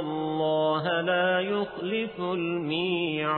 الله لا يخلف الميعاد